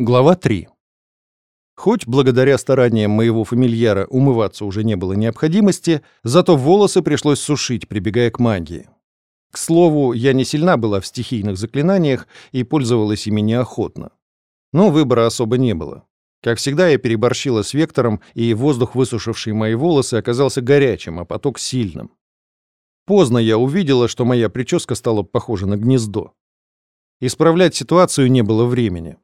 Глава 3. Хоть благодаря стараниям моего фамильяра умываться уже не было необходимости, зато волосы пришлось сушить, прибегая к магии. К слову, я не сильна была в стихийных заклинаниях и пользовалась ими неохотно. Но выбора особо не было. Как всегда, я переборщила с вектором, и воздух, высушивший мои волосы, оказался горячим, а поток сильным. Поздно я увидела, что моя прическа стала похожа на гнездо. Исправлять ситуацию не было времени.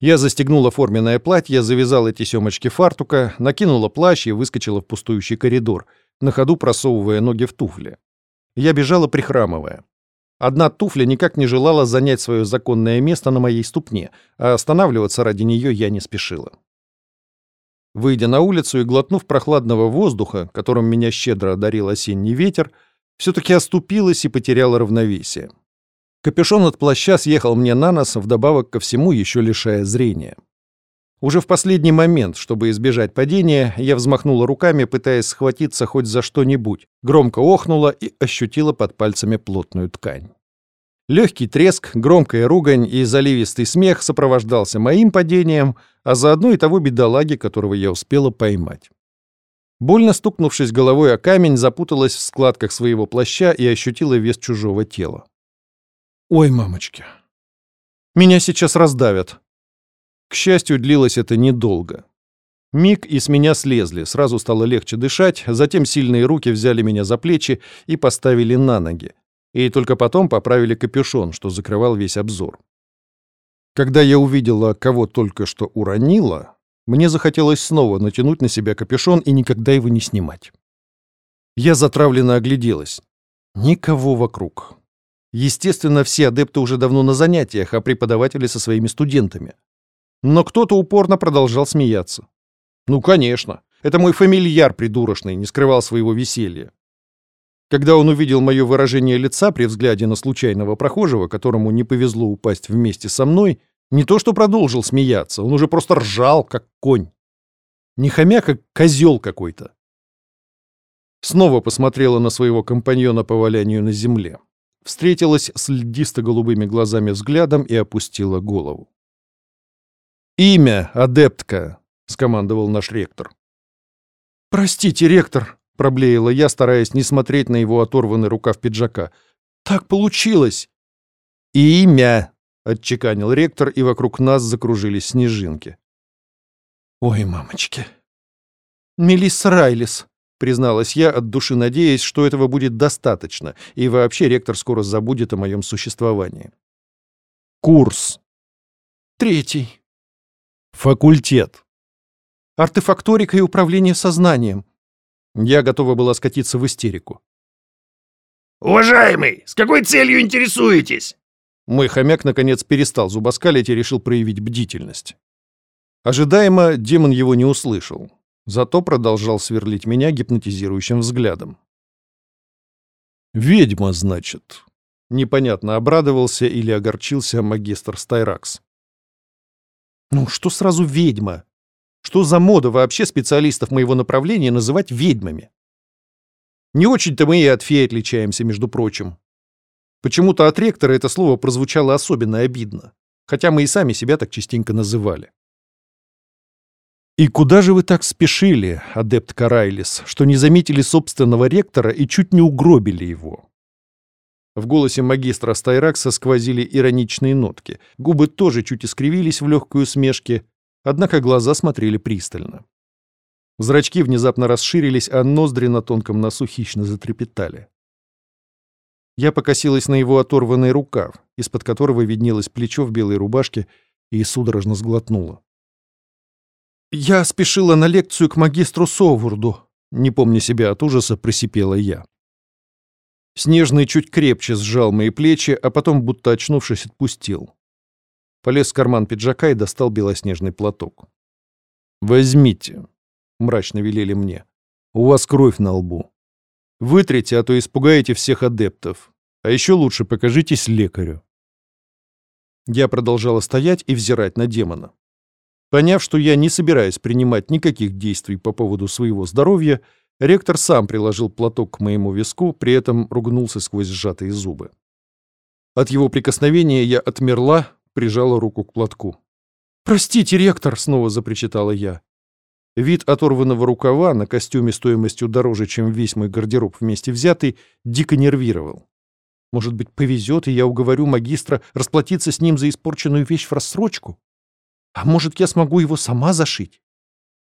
Я застегнула форменное платье, завязала тесемочки фартука, накинула плащ и выскочила в пустующий коридор, на ходу просовывая ноги в туфли. Я бежала, прихрамывая. Одна туфля никак не желала занять свое законное место на моей ступне, а останавливаться ради нее я не спешила. Выйдя на улицу и глотнув прохладного воздуха, которым меня щедро одарил осенний ветер, все-таки оступилась и потеряла равновесие. Капюшон от плаща съехал мне на нос, вдобавок ко всему еще лишая зрения. Уже в последний момент, чтобы избежать падения, я взмахнула руками, пытаясь схватиться хоть за что-нибудь, громко охнула и ощутила под пальцами плотную ткань. Легкий треск, громкая ругань и заливистый смех сопровождался моим падением, а заодно и того бедолаги, которого я успела поймать. Больно стукнувшись головой о камень, запуталась в складках своего плаща и ощутила вес чужого тела. Ой, мамочки. Меня сейчас раздавят. К счастью, длилось это недолго. Миг и с меня слезли, сразу стало легче дышать, затем сильные руки взяли меня за плечи и поставили на ноги. И только потом поправили капюшон, что закрывал весь обзор. Когда я увидела, кого только что уронила, мне захотелось снова натянуть на себя капюшон и никогда его не снимать. Я затравленно огляделась. Никого вокруг. Естественно, все адепты уже давно на занятиях, а преподаватели со своими студентами. Но кто-то упорно продолжал смеяться. Ну, конечно. Это мой фамильяр придурочный, не скрывал своего веселья. Когда он увидел мое выражение лица при взгляде на случайного прохожего, которому не повезло упасть вместе со мной, не то что продолжил смеяться, он уже просто ржал, как конь. Не хомяк, а козел какой-то. Снова посмотрела на своего компаньона по валянию на земле встретилась с льдисто-голубыми глазами взглядом и опустила голову. «Имя, адептка!» — скомандовал наш ректор. «Простите, ректор!» — проблеяла я, стараясь не смотреть на его оторванный рукав пиджака. «Так получилось!» «Имя!» — отчеканил ректор, и вокруг нас закружились снежинки. «Ой, мамочки!» «Мелисса Райлис!» — призналась я, от души надеясь, что этого будет достаточно, и вообще ректор скоро забудет о моем существовании. Курс. Третий. Факультет. Артефакторика и управление сознанием. Я готова была скатиться в истерику. «Уважаемый, с какой целью интересуетесь?» Мой хомяк, наконец, перестал зубоскалить и решил проявить бдительность. Ожидаемо, демон его не услышал. Зато продолжал сверлить меня гипнотизирующим взглядом. «Ведьма, значит?» Непонятно, обрадовался или огорчился магистр Стайракс. «Ну, что сразу ведьма? Что за мода вообще специалистов моего направления называть ведьмами? Не очень-то мы и от феи отличаемся, между прочим. Почему-то от ректора это слово прозвучало особенно обидно, хотя мы и сами себя так частенько называли. «И куда же вы так спешили, адепт Карайлис, что не заметили собственного ректора и чуть не угробили его?» В голосе магистра Стайракса сквозили ироничные нотки. Губы тоже чуть искривились в легкой усмешке, однако глаза смотрели пристально. Зрачки внезапно расширились, а ноздри на тонком носу хищно затрепетали. Я покосилась на его оторванный рукав, из-под которого виднелось плечо в белой рубашке, и судорожно сглотнула. «Я спешила на лекцию к магистру Совурду», — не помня себя от ужаса, просипела я. Снежный чуть крепче сжал мои плечи, а потом, будто очнувшись, отпустил. Полез в карман пиджака и достал белоснежный платок. «Возьмите», — мрачно велели мне. «У вас кровь на лбу. Вытрите, а то испугаете всех адептов. А еще лучше покажитесь лекарю». Я продолжала стоять и взирать на демона. Поняв, что я не собираюсь принимать никаких действий по поводу своего здоровья, ректор сам приложил платок к моему виску, при этом ругнулся сквозь сжатые зубы. От его прикосновения я отмерла, прижала руку к платку. «Простите, ректор!» — снова запричитала я. Вид оторванного рукава на костюме стоимостью дороже, чем весь мой гардероб вместе взятый, дико нервировал. Может быть, повезет, и я уговорю магистра расплатиться с ним за испорченную вещь в рассрочку? А может, я смогу его сама зашить?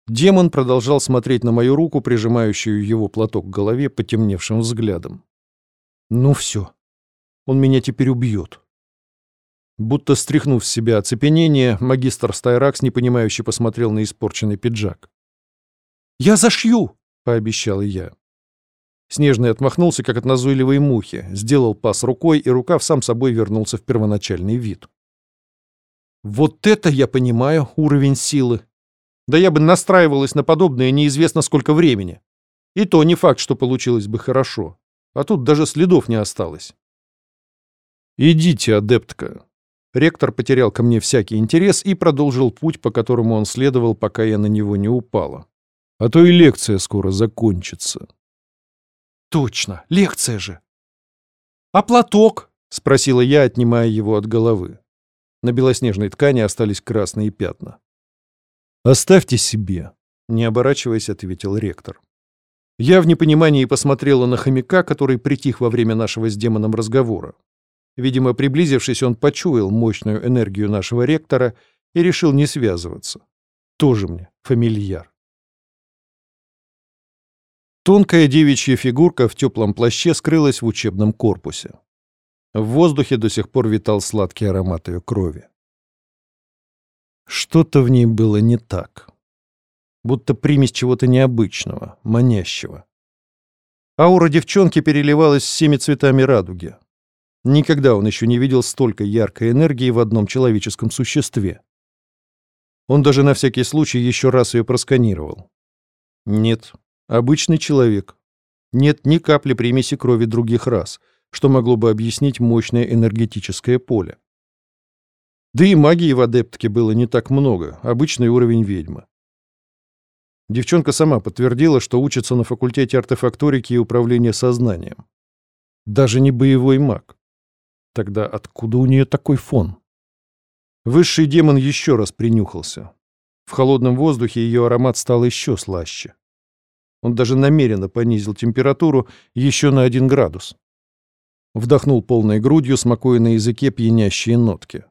Демон продолжал смотреть на мою руку, прижимающую его платок к голове потемневшим взглядом. Ну все, он меня теперь убьет. Будто стряхнув с себя оцепенение, магистр Стайракс непонимающе посмотрел на испорченный пиджак. «Я зашью!» — пообещал я. Снежный отмахнулся, как от назойливой мухи, сделал пас рукой, и рукав сам собой вернулся в первоначальный вид. «Вот это я понимаю, уровень силы! Да я бы настраивалась на подобное неизвестно сколько времени. И то не факт, что получилось бы хорошо. А тут даже следов не осталось». «Идите, адептка», Ректор потерял ко мне всякий интерес и продолжил путь, по которому он следовал, пока я на него не упала. А то и лекция скоро закончится. Точно, лекция же. А платок? Спросила я, отнимая его от головы. На белоснежной ткани остались красные пятна. «Оставьте себе», — не оборачиваясь, ответил ректор. Я в непонимании посмотрела на хомяка, который притих во время нашего с демоном разговора. Видимо, приблизившись, он почуял мощную энергию нашего ректора и решил не связываться. Тоже мне фамильяр. Тонкая девичья фигурка в теплом плаще скрылась в учебном корпусе. В воздухе до сих пор витал сладкий аромат ее крови. Что-то в ней было не так. Будто примесь чего-то необычного, манящего. Аура девчонки переливалась всеми цветами радуги. Никогда он еще не видел столько яркой энергии в одном человеческом существе. Он даже на всякий случай еще раз ее просканировал. Нет, обычный человек. Нет ни капли примеси крови других рас, что могло бы объяснить мощное энергетическое поле. Да и магии в адептке было не так много, обычный уровень ведьмы. Девчонка сама подтвердила, что учится на факультете артефакторики и управления сознанием. Даже не боевой маг. Тогда откуда у нее такой фон? Высший демон еще раз принюхался. В холодном воздухе ее аромат стал еще слаще. Он даже намеренно понизил температуру еще на один градус. Вдохнул полной грудью, смакуя на языке пьянящие нотки.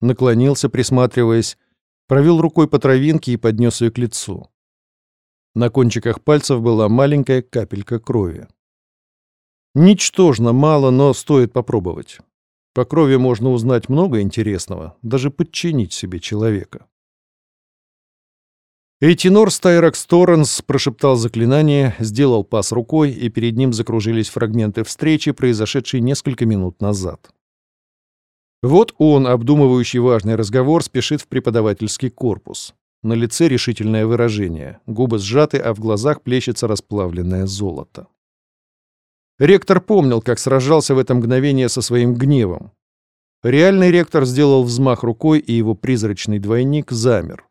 Наклонился, присматриваясь, провел рукой по травинке и поднес ее к лицу. На кончиках пальцев была маленькая капелька крови. Ничтожно мало, но стоит попробовать. По крови можно узнать много интересного, даже подчинить себе человека. Эйтинор Стайракс Торренс прошептал заклинание, сделал пас рукой, и перед ним закружились фрагменты встречи, произошедшей несколько минут назад. Вот он, обдумывающий важный разговор, спешит в преподавательский корпус. На лице решительное выражение, губы сжаты, а в глазах плещется расплавленное золото. Ректор помнил, как сражался в это мгновение со своим гневом. Реальный ректор сделал взмах рукой, и его призрачный двойник замер.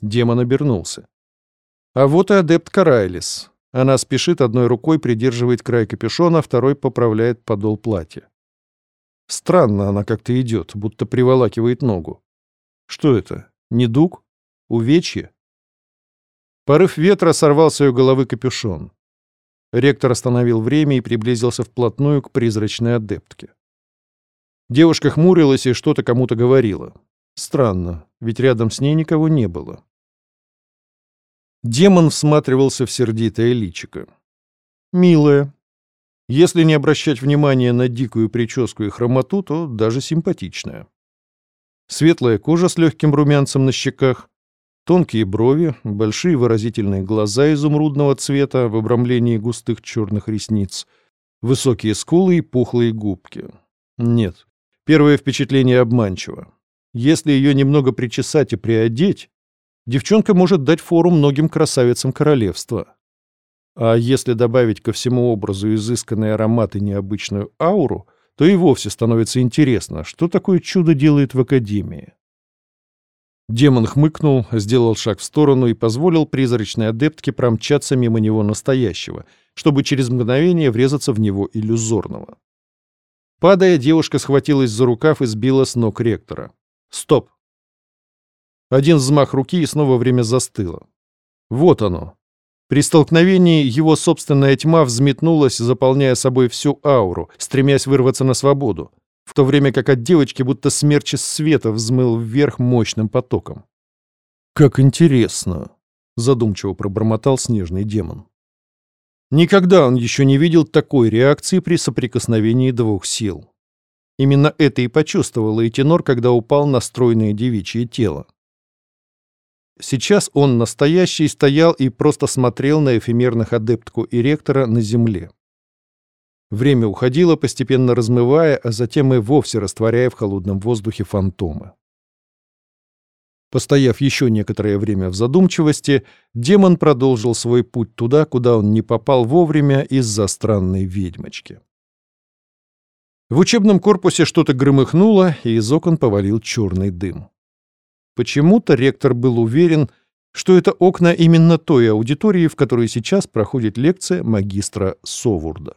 Демон обернулся. А вот и адепт Карайлис. Она спешит, одной рукой придерживает край капюшона, второй поправляет подол платья. Странно она как-то идет, будто приволакивает ногу. Что это? Недуг? Увечье? Порыв ветра сорвал с ее головы капюшон. Ректор остановил время и приблизился вплотную к призрачной адептке. Девушка хмурилась и что-то кому-то говорила. Странно, ведь рядом с ней никого не было. Демон всматривался в сердитое личико. «Милая. Если не обращать внимания на дикую прическу и хромоту, то даже симпатичная. Светлая кожа с легким румянцем на щеках, Тонкие брови, большие выразительные глаза изумрудного цвета в обрамлении густых черных ресниц, высокие скулы и пухлые губки. Нет, первое впечатление обманчиво. Если ее немного причесать и приодеть, девчонка может дать фору многим красавицам королевства. А если добавить ко всему образу изысканный аромат и необычную ауру, то и вовсе становится интересно, что такое чудо делает в Академии. Демон хмыкнул, сделал шаг в сторону и позволил призрачной адептке промчаться мимо него настоящего, чтобы через мгновение врезаться в него иллюзорного. Падая, девушка схватилась за рукав и сбила с ног ректора. «Стоп!» Один взмах руки, и снова время застыло. Вот оно. При столкновении его собственная тьма взметнулась, заполняя собой всю ауру, стремясь вырваться на свободу, в то время как от девочки будто смерч из света взмыл вверх мощным потоком. «Как интересно!» — задумчиво пробормотал снежный демон. Никогда он еще не видел такой реакции при соприкосновении двух сил. Именно это и почувствовал Эйтинор, когда упал на стройное девичье тело. Сейчас он настоящий стоял и просто смотрел на эфемерных адептку и ректора на земле. Время уходило, постепенно размывая, а затем и вовсе растворяя в холодном воздухе фантомы. Постояв еще некоторое время в задумчивости, демон продолжил свой путь туда, куда он не попал вовремя из-за странной ведьмочки. В учебном корпусе что-то громыхнуло, и из окон повалил черный дым. Почему-то ректор был уверен, что это окна именно той аудитории, в которой сейчас проходит лекция магистра Совурда.